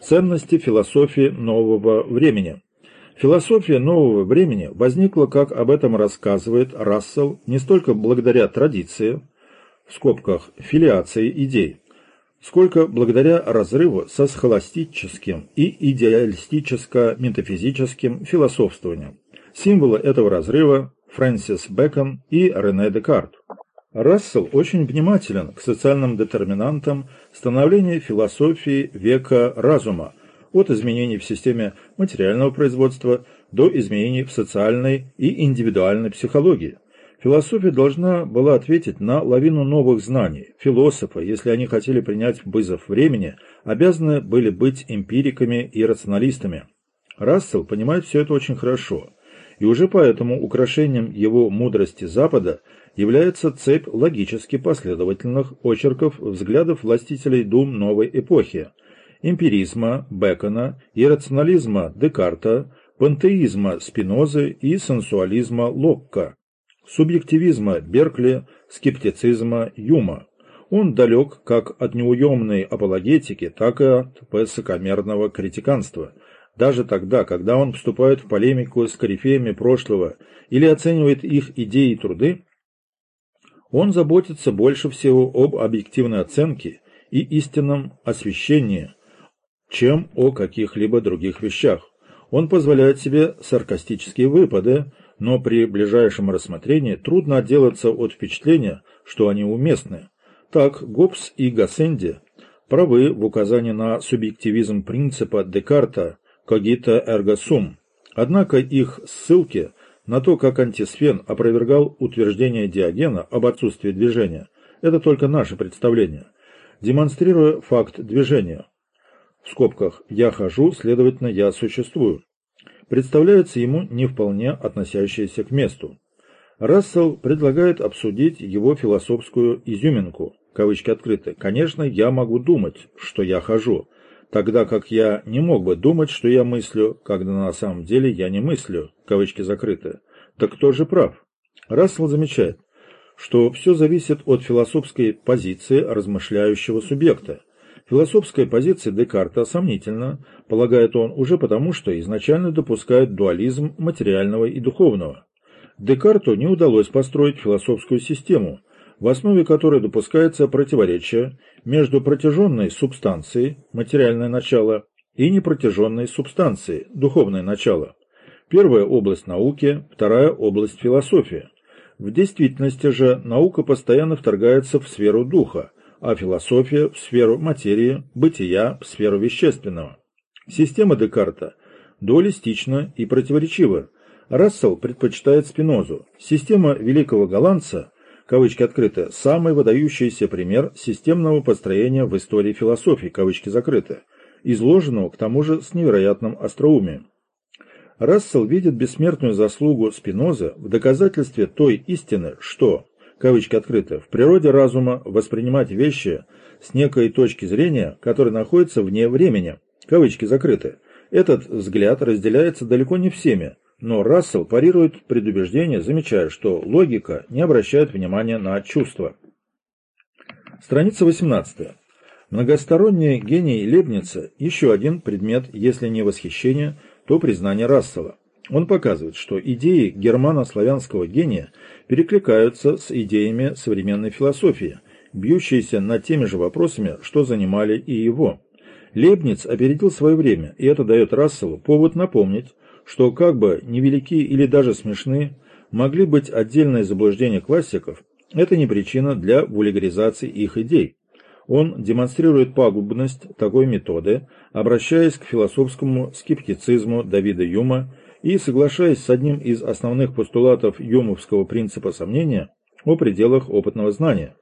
Ценности философии нового времени. Философия нового времени возникла, как об этом рассказывает Рассел, не столько благодаря традиции, в скобках филиации идей, сколько благодаря разрыву со схоластическим и идеалистическо-метафизическим философствованием. Символы этого разрыва – Фрэнсис Бэкон и Рене Декарт. Рассел очень внимателен к социальным детерминантам становления философии века разума, от изменений в системе материального производства до изменений в социальной и индивидуальной психологии. Философия должна была ответить на лавину новых знаний. Философы, если они хотели принять вызов времени, обязаны были быть эмпириками и рационалистами. Рассел понимает все это очень хорошо, и уже поэтому украшением его мудрости Запада является цепь логически последовательных очерков взглядов властителей дум новой эпохи – эмпиризма Бекона и Декарта, пантеизма Спинозы и сенсуализма Локка, субъективизма Беркли, скептицизма Юма. Он далек как от неуемной апологетики, так и от высокомерного критиканства. Даже тогда, когда он вступает в полемику с корифеями прошлого или оценивает их идеи и труды, он заботится больше всего об объективной оценке и истинном освещении, чем о каких-либо других вещах. Он позволяет себе саркастические выпады, но при ближайшем рассмотрении трудно отделаться от впечатления, что они уместны. Так, Гоббс и Гассенди правы в указании на субъективизм принципа Декарта «cogito ergo sum», однако их ссылки на то, как антисфен опровергал утверждение Диогена об отсутствии движения, это только наше представление. Демонстрируя факт движения, в скобках «я хожу, следовательно, я существую», представляется ему не вполне относящееся к месту. Рассел предлагает обсудить его философскую изюминку, кавычки открыты. «Конечно, я могу думать, что я хожу, тогда как я не мог бы думать, что я мыслю, когда на самом деле я не мыслю, кавычки закрыты. Так кто же прав? Рассел замечает, что все зависит от философской позиции размышляющего субъекта. Философская позиция Декарта сомнительна, полагает он, уже потому, что изначально допускает дуализм материального и духовного. Декарту не удалось построить философскую систему, в основе которой допускается противоречие между протяженной субстанцией, материальное начало, и непротяженной субстанцией, духовное начало. Первая область науки, вторая область философии. В действительности же наука постоянно вторгается в сферу духа, а философия в сферу материи, бытия в сферу вещественного. Система Декарта дуалистична и противоречива. Рассел предпочитает Спинозу. Система великого голландца кавычки открыты, самый выдающийся пример системного построения в истории философии, кавычки закрыты, изложенного к тому же с невероятным остроумием. Рассел видит бессмертную заслугу Спиноза в доказательстве той истины, что, кавычки открыты, в природе разума воспринимать вещи с некой точки зрения, которая находится вне времени, кавычки закрыты. Этот взгляд разделяется далеко не всеми, но Рассел парирует предубеждение, замечая, что логика не обращает внимания на чувства. Страница 18. Многосторонний гений Лебница – еще один предмет, если не восхищение, то признание Рассела. Он показывает, что идеи германо-славянского гения перекликаются с идеями современной философии, бьющиеся над теми же вопросами, что занимали и его. Лебниц опередил свое время, и это дает Расселу повод напомнить, что как бы невелики или даже смешны могли быть отдельные заблуждения классиков, это не причина для вульгаризации их идей. Он демонстрирует пагубность такой методы, обращаясь к философскому скептицизму Давида Юма и соглашаясь с одним из основных постулатов юмовского принципа сомнения о пределах опытного знания.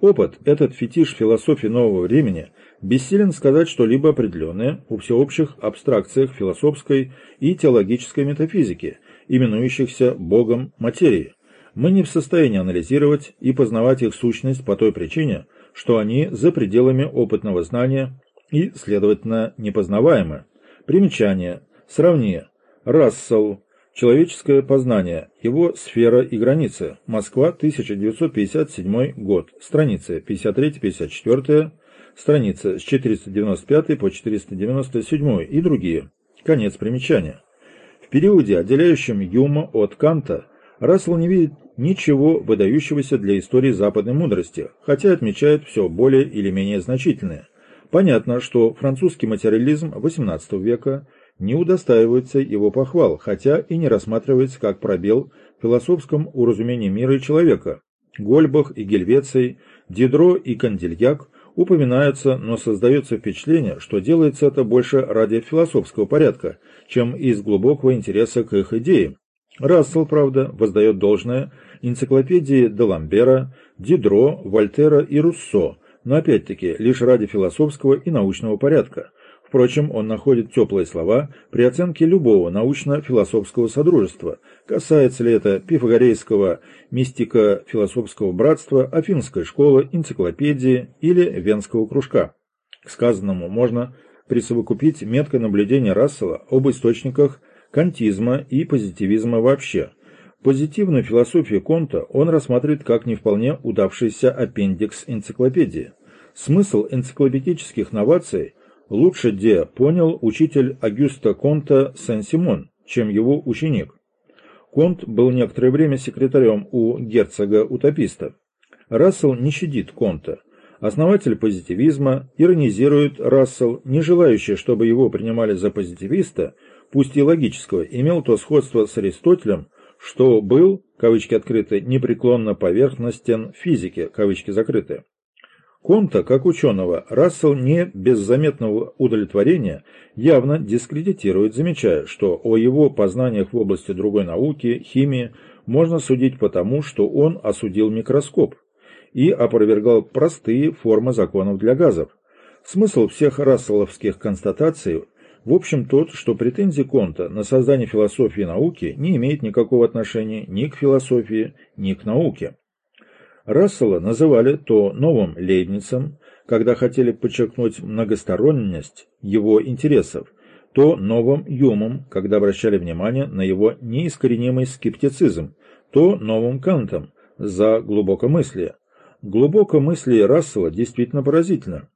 Опыт, этот фетиш философии нового времени, бессилен сказать что-либо определенное о всеобщих абстракциях философской и теологической метафизики, именующихся Богом материи. Мы не в состоянии анализировать и познавать их сущность по той причине, что они за пределами опытного знания и, следовательно, непознаваемы. Примечание. Сравни. Рассел. Человеческое познание. Его сфера и границы. Москва, 1957 год. Страницы 53-54 страница с 495 по 497 и другие. Конец примечания. В периоде, отделяющем Юма от Канта, Рассел не видит ничего выдающегося для истории западной мудрости, хотя отмечает все более или менее значительное. Понятно, что французский материализм XVIII века не удостаивается его похвал, хотя и не рассматривается как пробел в философском уразумении мира и человека. Гольбах и Гельвеций, Дидро и Кандильяк упоминаются, но создается впечатление, что делается это больше ради философского порядка, чем из глубокого интереса к их идеям. Рассел, правда, воздает должное энциклопедии Деламбера, Дидро, Вольтера и Руссо, но опять-таки лишь ради философского и научного порядка. Впрочем, он находит теплые слова при оценке любого научно-философского содружества, касается ли это пифагорейского мистико-философского братства, афинской школы, энциклопедии или венского кружка. К сказанному можно присовокупить меткое наблюдение Рассела об источниках кантизма и позитивизма вообще. Позитивную философию Конта он рассматривает как не вполне удавшийся аппендикс энциклопедии. Смысл энциклопедических новаций лучше где понял учитель Агюста Конта Сен-Симон, чем его ученик. Конт был некоторое время секретарем у герцога-утописта. Рассел не щадит Конта. Основатель позитивизма иронизирует Рассел, не желающий, чтобы его принимали за позитивиста, пусть и логического, имел то сходство с Аристотелем, что был, кавычки открыты, непреклонно поверхностен в физике, кавычки закрыты. Конта, как ученого, Рассел не без заметного удовлетворения явно дискредитирует, замечая, что о его познаниях в области другой науки, химии, можно судить потому, что он осудил микроскоп и опровергал простые формы законов для газов. Смысл всех расселовских констатаций в общем тот, что претензии Конта на создание философии науки не имеют никакого отношения ни к философии, ни к науке. Рассела называли то новым Лейбницем, когда хотели подчеркнуть многосторонность его интересов, то новым Юмом, когда обращали внимание на его неискоренимый скептицизм, то новым Кантом за глубокомыслие. Глубокомыслие Рассела действительно поразительно.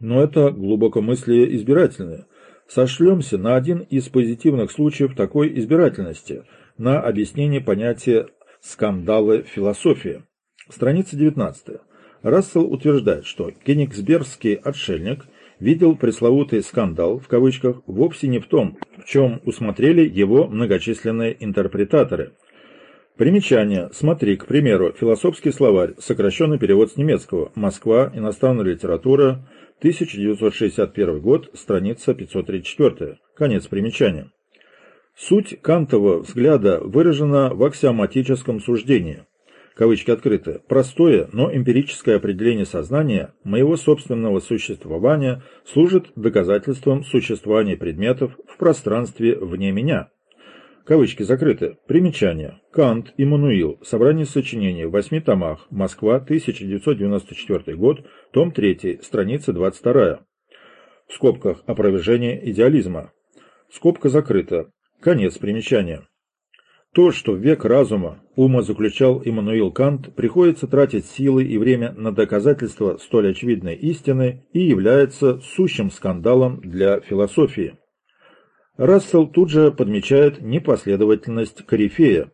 Но это глубокомыслие избирательное. Сошлемся на один из позитивных случаев такой избирательности, на объяснение понятия скандала философии. Страница 19. Рассел утверждает, что кенигсбергский отшельник видел пресловутый «скандал» в кавычках вовсе не в том, в чем усмотрели его многочисленные интерпретаторы. Примечание. Смотри, к примеру, философский словарь, сокращенный перевод с немецкого, Москва, иностранная литература, 1961 год, страница 534. Конец примечания. Суть Кантова взгляда выражена в аксиоматическом суждении – кавычки открыты, простое, но эмпирическое определение сознания моего собственного существования служит доказательством существования предметов в пространстве вне меня. Кавычки закрыты. Примечание. Кант, Иммануил. Собрание сочинений в восьми томах. Москва, 1994 год. Том 3. Страница 22. В скобках опровержение идеализма. Скобка закрыта. Конец примечания. То, что век разума ума заключал Иммануил Кант, приходится тратить силы и время на доказательство столь очевидной истины и является сущим скандалом для философии. Рассел тут же подмечает непоследовательность корифея.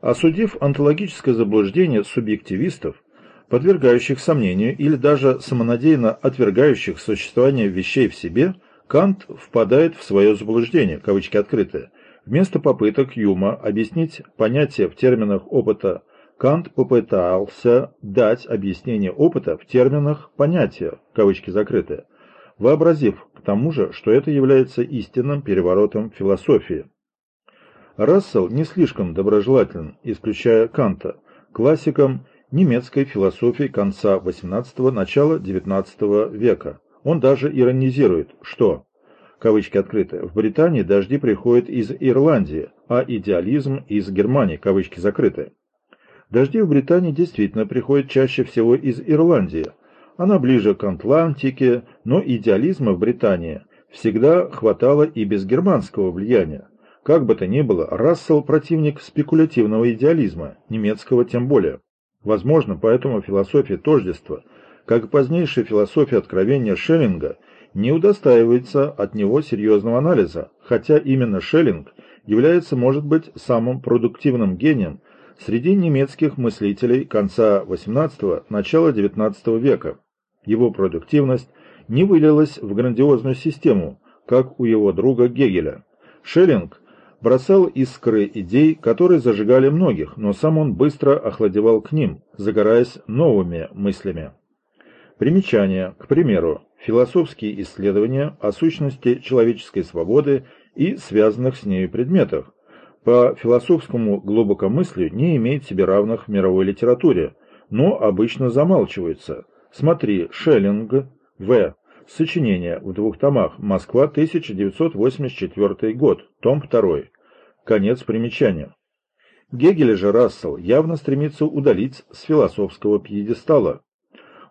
Осудив онтологическое заблуждение субъективистов, подвергающих сомнению или даже самонадеянно отвергающих существование вещей в себе, Кант впадает в свое заблуждение, кавычки открытые, Вместо попыток Юма объяснить понятие в терминах опыта, Кант попытался дать объяснение опыта в терминах понятия, кавычки закрытые, вообразив к тому же, что это является истинным переворотом философии. Рассел не слишком доброжелателен, исключая Канта, классиком немецкой философии конца XVIII – начала XIX века. Он даже иронизирует, что кавычки открыты, в Британии дожди приходят из Ирландии, а идеализм из Германии, кавычки закрыты. Дожди в Британии действительно приходят чаще всего из Ирландии. Она ближе к Атлантике, но идеализма в Британии всегда хватало и без германского влияния. Как бы то ни было, Рассел противник спекулятивного идеализма, немецкого тем более. Возможно, поэтому философия тождества, как и позднейшая философия откровения Шеллинга, не удостаивается от него серьезного анализа, хотя именно Шеллинг является, может быть, самым продуктивным гением среди немецких мыслителей конца XVIII – начала XIX века. Его продуктивность не вылилась в грандиозную систему, как у его друга Гегеля. Шеллинг бросал искры идей, которые зажигали многих, но сам он быстро охладевал к ним, загораясь новыми мыслями. Примечание, к примеру, философские исследования о сущности человеческой свободы и связанных с нею предметах, по философскому глубокомыслию не имеет себе равных в мировой литературе, но обычно замалчивается. Смотри, Шеллинг, В. Сочинение в двух томах. Москва, 1984 год. Том 2. Конец примечания. Гегеля же Рассел явно стремится удалить с философского пьедестала.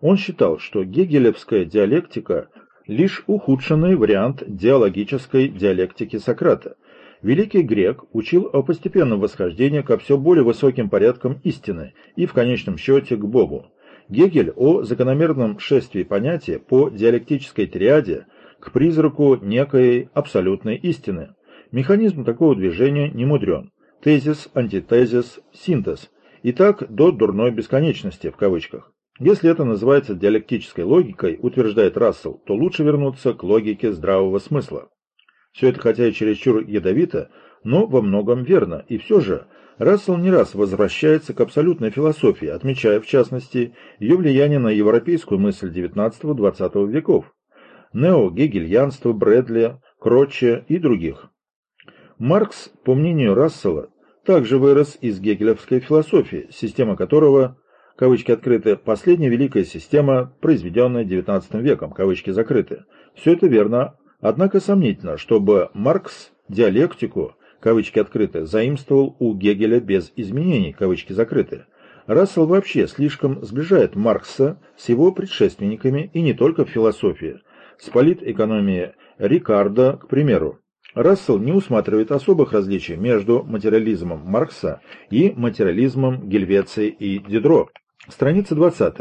Он считал, что гегелевская диалектика – лишь ухудшенный вариант диалогической диалектики Сократа. Великий грек учил о постепенном восхождении ко все более высоким порядкам истины и, в конечном счете, к Богу. Гегель о закономерном шествии понятия по диалектической триаде к призраку некой абсолютной истины. Механизм такого движения не мудрен. Тезис, антитезис, синтез. И так до дурной бесконечности, в кавычках. Если это называется диалектической логикой, утверждает Рассел, то лучше вернуться к логике здравого смысла. Все это хотя и чересчур ядовито, но во многом верно, и все же Рассел не раз возвращается к абсолютной философии, отмечая, в частности, ее влияние на европейскую мысль XIX-XX веков, нео-гегельянство Брэдли, Кротче и других. Маркс, по мнению Рассела, также вырос из гегелевской философии, система которого, кавычки открыты, последняя великая система, произведенная XIX веком, кавычки закрыты. Все это верно, однако сомнительно, чтобы Маркс диалектику кавычки открыты, заимствовал у Гегеля без изменений, кавычки закрыты. Рассел вообще слишком сближает Маркса с его предшественниками и не только в философии. С политэкономией Рикардо, к примеру. Рассел не усматривает особых различий между материализмом Маркса и материализмом Гельвеции и Дидро. Страница 20.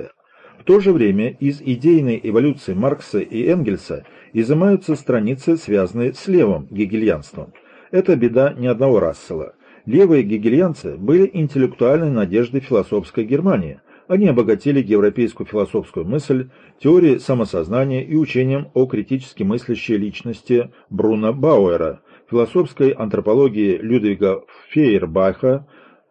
В то же время из идейной эволюции Маркса и Энгельса изымаются страницы, связанные с левым гегельянством – это беда ни одного Рассела. Левые гегельянцы были интеллектуальной надеждой философской Германии. Они обогатили европейскую философскую мысль теорией самосознания и учением о критически мыслящей личности Бруно Бауэра, философской антропологии Людвига Фейербаха,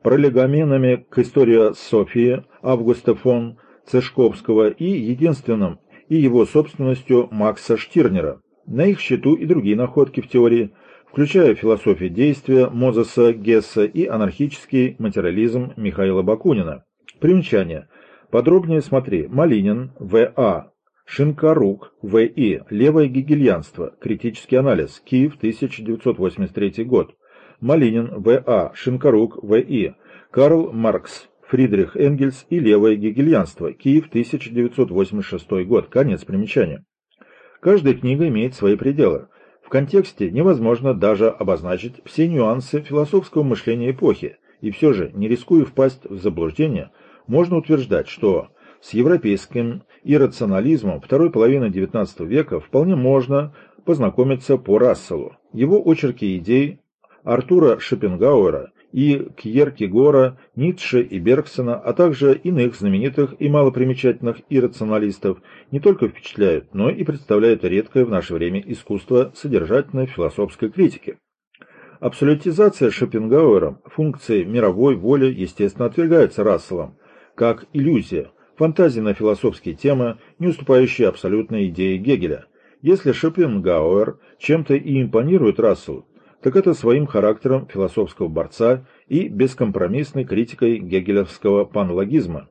пролегоменами к истории Софии Августа фон Цешковского и единственным и его собственностью Макса Штирнера. На их счету и другие находки в теории – включая философию действия Мозеса Гесса и анархический материализм Михаила Бакунина. Примечание. Подробнее смотри. Малинин, В.А. Шинкарук, В.И. Левое гегельянство. Критический анализ. Киев, 1983 год. Малинин, В.А. Шинкарук, В.И. Карл Маркс, Фридрих Энгельс и Левое гегельянство. Киев, 1986 год. Конец примечания. Каждая книга имеет свои пределы. В контексте невозможно даже обозначить все нюансы философского мышления эпохи, и все же, не рискуя впасть в заблуждение, можно утверждать, что с европейским иррационализмом второй половины XIX века вполне можно познакомиться по Расселу. Его очерки идей Артура Шопенгауэра и Кьеркегора, Ницше и Бергсона, а также иных знаменитых и малопримечательных иррационалистов не только впечатляют, но и представляют редкое в наше время искусство содержательной философской критики. Абсолютизация Шопенгауэром функции мировой воли, естественно, отвергается Расселом, как иллюзия, фантазия на философские темы, не уступающие абсолютной идее Гегеля. Если Шопенгауэр чем-то и импонирует Расселу, так это своим характером философского борца и бескомпромиссной критикой гегелевского панлогизма.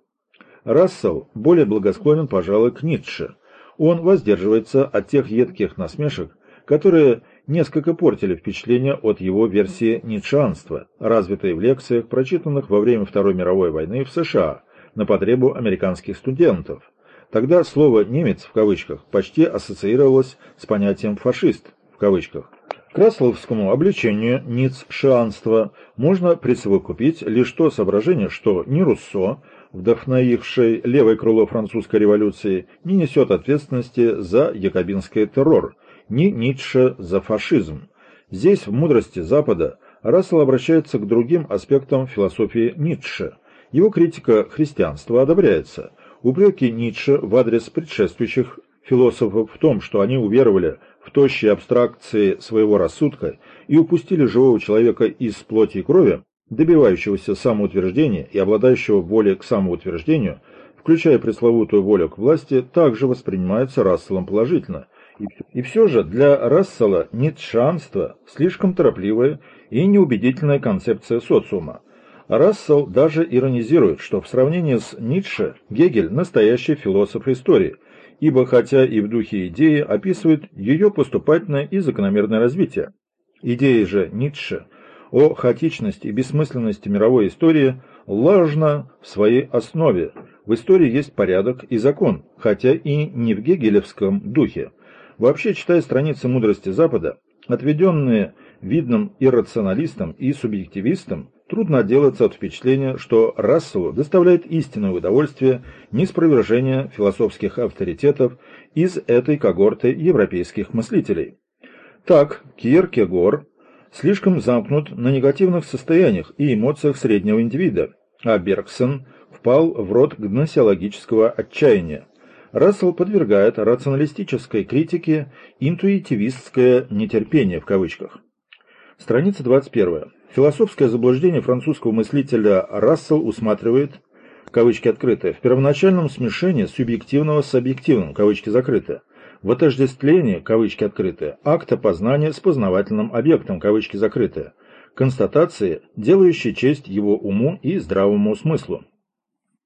Рассел более благосклонен, пожалуй, к Ницше. Он воздерживается от тех едких насмешек, которые несколько портили впечатление от его версии ницшеанства, развитой в лекциях, прочитанных во время Второй мировой войны в США на потребу американских студентов. Тогда слово «немец» в кавычках почти ассоциировалось с понятием «фашист» в кавычках. Красловскому обличению ницшеанства можно присовокупить лишь то соображение, что ни Руссо, вдохновившей левое крыло французской революции, не несет ответственности за якобинский террор, ни Ницше за фашизм. Здесь, в мудрости Запада, Рассел обращается к другим аспектам философии Ницше. Его критика христианства одобряется. Упреки Ницше в адрес предшествующих философов в том, что они уверовали в тощие абстракции своего рассудка и упустили живого человека из плоти и крови, добивающегося самоутверждения и обладающего волей к самоутверждению, включая пресловутую волю к власти, также воспринимаются Расселом положительно. И все же для Рассела ницшанство – слишком торопливая и неубедительная концепция социума. Рассел даже иронизирует, что в сравнении с Ницше Гегель – настоящий философ истории, ибо хотя и в духе идеи описывает ее поступательное и закономерное развитие. Идеи же Ницше о хаотичности и бессмысленности мировой истории ложно в своей основе. В истории есть порядок и закон, хотя и не в гегелевском духе. Вообще, читая страницы мудрости Запада, отведенные видным иррационалистам и субъективистам, трудно отделаться от впечатления, что Расселу доставляет истинное удовольствие неспровержение философских авторитетов из этой когорты европейских мыслителей. Так, Кierкегор слишком замкнут на негативных состояниях и эмоциях среднего индивида, а Бергсон впал в рот гносеологического отчаяния. Рассел подвергает рационалистической критике интуитивистское нетерпение в кавычках. Страница 21. Философское заблуждение французского мыслителя Рассел усматривает, кавычки открыты, в первоначальном смешении субъективного с объективным, кавычки закрыты, в отождествлении, кавычки открыты, акта познания с познавательным объектом, кавычки закрыты, констатации, делающей честь его уму и здравому смыслу.